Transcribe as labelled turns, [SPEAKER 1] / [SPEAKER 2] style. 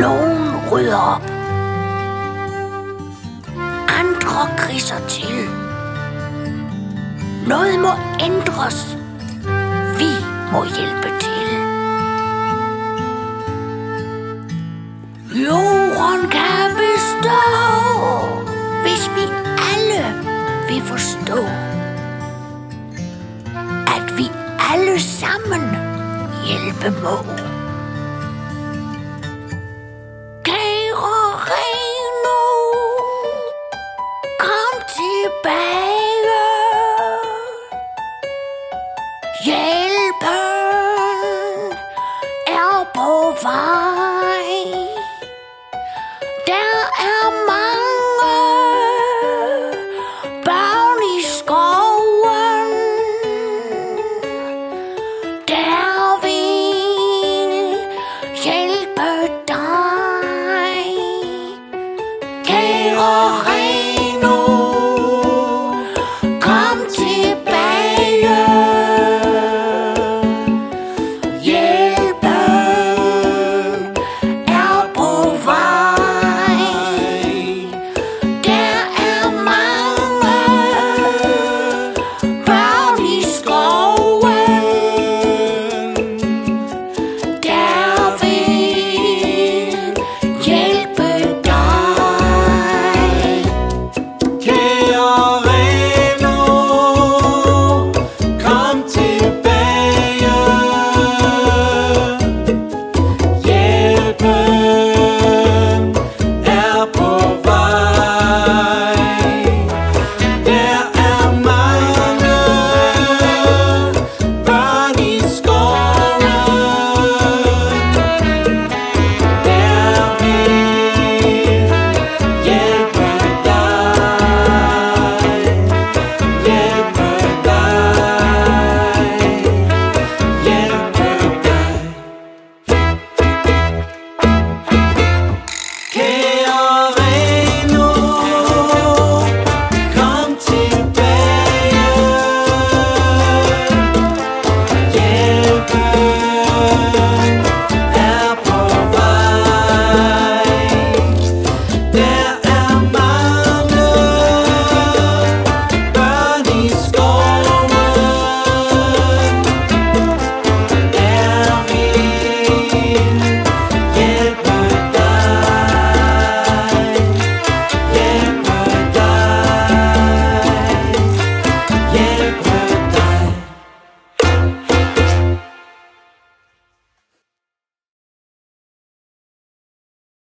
[SPEAKER 1] Nogen rydder op. Andre kriser til. Noget må ændres. Vi må hjælpe til. Jorden kan bestå, hvis vi alle vil forstå, at vi alle sammen hjælpe må. Và